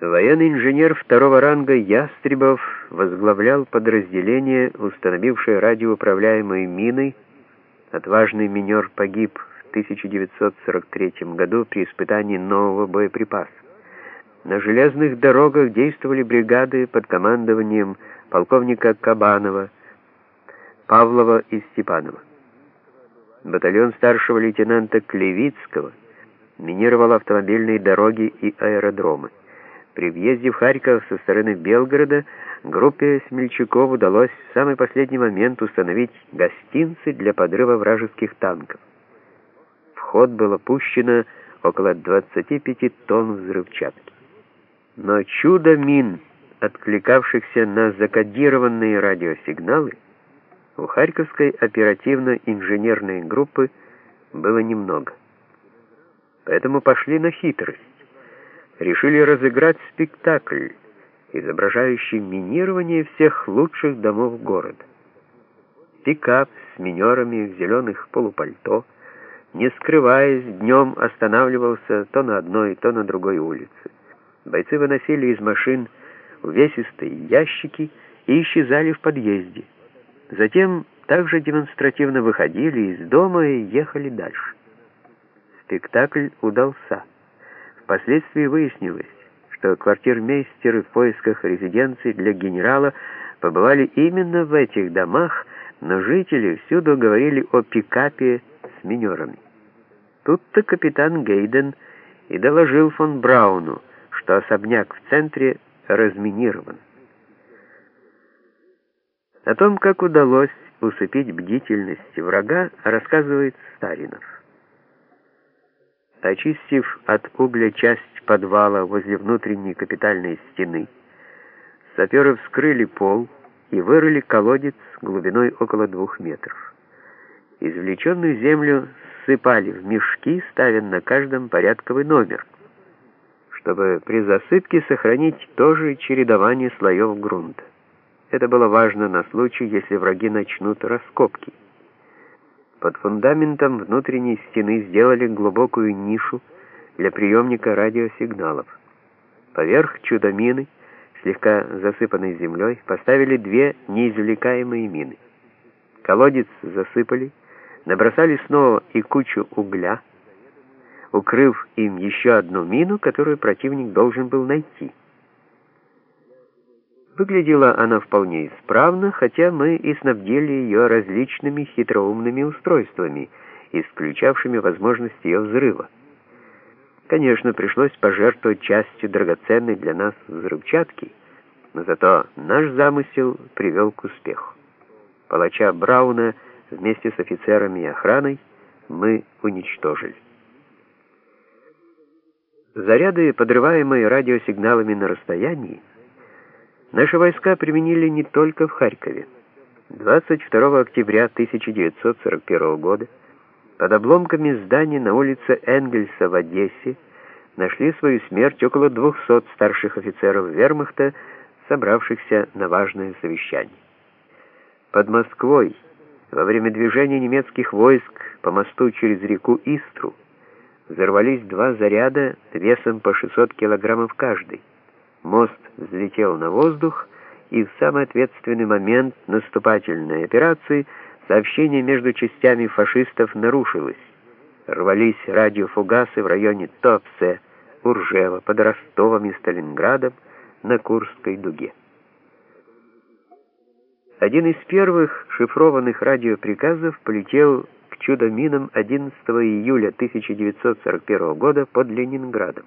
Военный инженер второго ранга Ястребов возглавлял подразделение, установившее радиоуправляемые мины. Отважный минер погиб в 1943 году при испытании нового боеприпаса. На железных дорогах действовали бригады под командованием полковника Кабанова, Павлова и Степанова. Батальон старшего лейтенанта Клевицкого минировал автомобильные дороги и аэродромы. При въезде в Харьков со стороны Белгорода группе смельчаков удалось в самый последний момент установить гостинцы для подрыва вражеских танков. В ход было пущено около 25 тонн взрывчатки. Но чудо мин, откликавшихся на закодированные радиосигналы, у Харьковской оперативно-инженерной группы было немного. Поэтому пошли на хитрость решили разыграть спектакль, изображающий минирование всех лучших домов города. Пикап с минерами в зеленых полупальто, не скрываясь, днем останавливался то на одной, то на другой улице. Бойцы выносили из машин увесистые ящики и исчезали в подъезде. Затем также демонстративно выходили из дома и ехали дальше. Спектакль удался. Впоследствии выяснилось, что квартирмейстеры в поисках резиденции для генерала побывали именно в этих домах, но жители всюду говорили о пикапе с минерами. Тут-то капитан Гейден и доложил фон Брауну, что особняк в центре разминирован. О том, как удалось усыпить бдительность врага, рассказывает Старинов. Очистив от угля часть подвала возле внутренней капитальной стены, саперы вскрыли пол и вырыли колодец глубиной около двух метров. Извлеченную землю сыпали в мешки, ставя на каждом порядковый номер, чтобы при засыпке сохранить тоже чередование слоев грунта. Это было важно на случай, если враги начнут раскопки. Под фундаментом внутренней стены сделали глубокую нишу для приемника радиосигналов. Поверх чудо-мины, слегка засыпанной землей, поставили две неизвлекаемые мины. Колодец засыпали, набросали снова и кучу угля, укрыв им еще одну мину, которую противник должен был найти. Выглядела она вполне исправно, хотя мы и снабдили ее различными хитроумными устройствами, исключавшими возможность ее взрыва. Конечно, пришлось пожертвовать частью драгоценной для нас взрывчатки, но зато наш замысел привел к успеху. Палача Брауна вместе с офицерами и охраной мы уничтожили. Заряды, подрываемые радиосигналами на расстоянии, Наши войска применили не только в Харькове. 22 октября 1941 года под обломками здания на улице Энгельса в Одессе нашли свою смерть около 200 старших офицеров вермахта, собравшихся на важное совещание. Под Москвой во время движения немецких войск по мосту через реку Истру взорвались два заряда весом по 600 килограммов каждый. Мост взлетел на воздух, и в самый ответственный момент наступательной операции сообщение между частями фашистов нарушилось. Рвались радиофугасы в районе Топсе, Уржева, под Ростовом и Сталинградом на Курской дуге. Один из первых шифрованных радиоприказов полетел к чудо-минам 11 июля 1941 года под Ленинградом.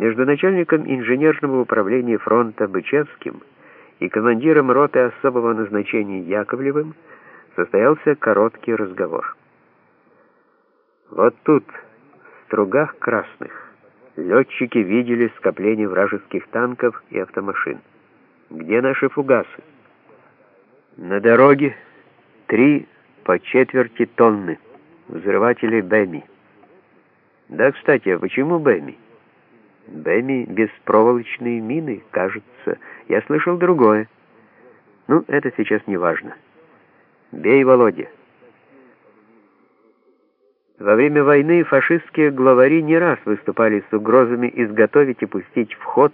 Между начальником инженерного управления фронта Бычевским и командиром роты особого назначения Яковлевым состоялся короткий разговор. Вот тут, в стругах красных, летчики видели скопление вражеских танков и автомашин. Где наши фугасы? На дороге три по четверти тонны взрыватели Бэми. Да, кстати, а почему Бэми? Бэми беспроволочные мины, кажется. Я слышал другое. Ну, это сейчас не важно. Бей, Володя. Во время войны фашистские главари не раз выступали с угрозами изготовить и пустить в ход